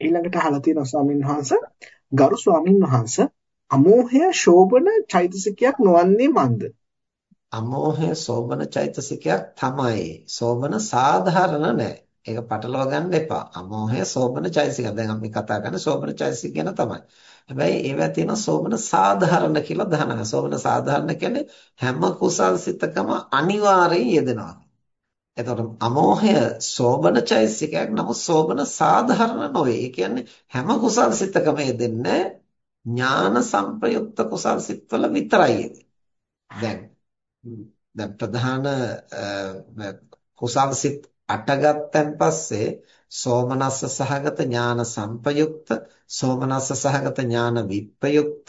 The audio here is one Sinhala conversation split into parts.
ඊළඟට අහලා තියෙනවා ස්වාමීන් වහන්සේ ගරු ස්වාමීන් වහන්සේ අමෝහය ශෝභන චෛතසිකයක් නොවන්නේ මන්ද? අමෝහය සෝබන චෛතසිකයක් තමයි. සෝබන සාධාරණ නැහැ. ඒක පටලවා ගන්න එපා. අමෝහය සෝබන චෛතසිකය. දැන් අපි කතා කරන්නේ සෝබන චෛතසික ගැන තමයි. හැබැයි ඒවා තියෙන සෝබන සාධාරණ කියලා දහනවා. සෝබන සාධාරණ කියන්නේ හැම කුසල් සිතකම අනිවාර්යයෙන් යෙදෙනවා. එතකොට අමෝහය සෝබන චෛතසිකයක් නමුත් සෝබන සාධාරණ නොවේ. ඒ කියන්නේ හැම කුසල් සිතකම යෙදෙන්නේ ඥාන සංප්‍රයුක්ත කුසල් සිත්වල විතරයි දැන් දැන් ප්‍රධාන කුසල් සිත් අටගත්තන් පස්සේ සෝමනස්ස සහගත ඥාන සංපයුක්ත සෝමනස්ස සහගත ඥාන විප්‍රයුක්ත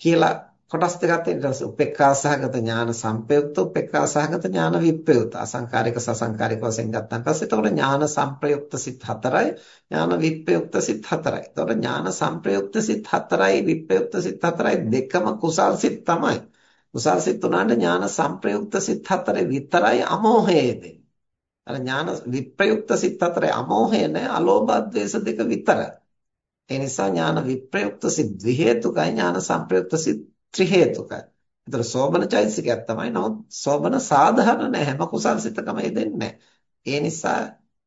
කියලා කොටස් දෙකක් තියෙනවා උපේක්ඛා සහගත ඥාන සංපයුක්ත උපේක්ඛා සහගත ඥාන විප්‍රයුක්ත අසංකාරික සසංකාරික වශයෙන් ගත්තන් පස්සේ එතකොට ඥාන සංප්‍රයුක්ත සිත් හතරයි ඥාන විප්‍රයුක්ත සිත් හතරයි. එතකොට ඥාන සංප්‍රයුක්ත සිත් හතරයි විප්‍රයුක්ත සිත් හතරයි දෙකම කුසල් සිත් තමයි. කුසල් සිත් උනාට ඥාන සංප්‍රයුක්ත සිත් හතරේ විතරයි අමෝහයේදී අර ඥාන විප්‍රයුක්ත සිත් හතරේ අමෝහය නැ අලෝභ ද්වේෂ දෙක විතරයි. ඒ නිසා ඥාන විප්‍රයුක්ත සිත් ද්වි හේතුකයි ඥාන සංප්‍රයුක්ත සිත් ත්‍රි හේතුකයි. ඒතර සෝබන චෛතසිකයක් තමයි. නමුත් සෝබන සාධාරණ නැහැ. හැම කුසල් සිතකම යෙදෙන්නේ ඒ නිසා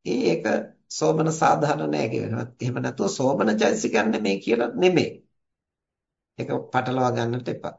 ඒක සෝබන සාධාරණ නැහැ කියනවා. එහෙම නැතුව සෝබන චෛතසිකයක් නෙමෙයි කියලා නෙමෙයි. ඒක පටලවා ගන්නට එපා.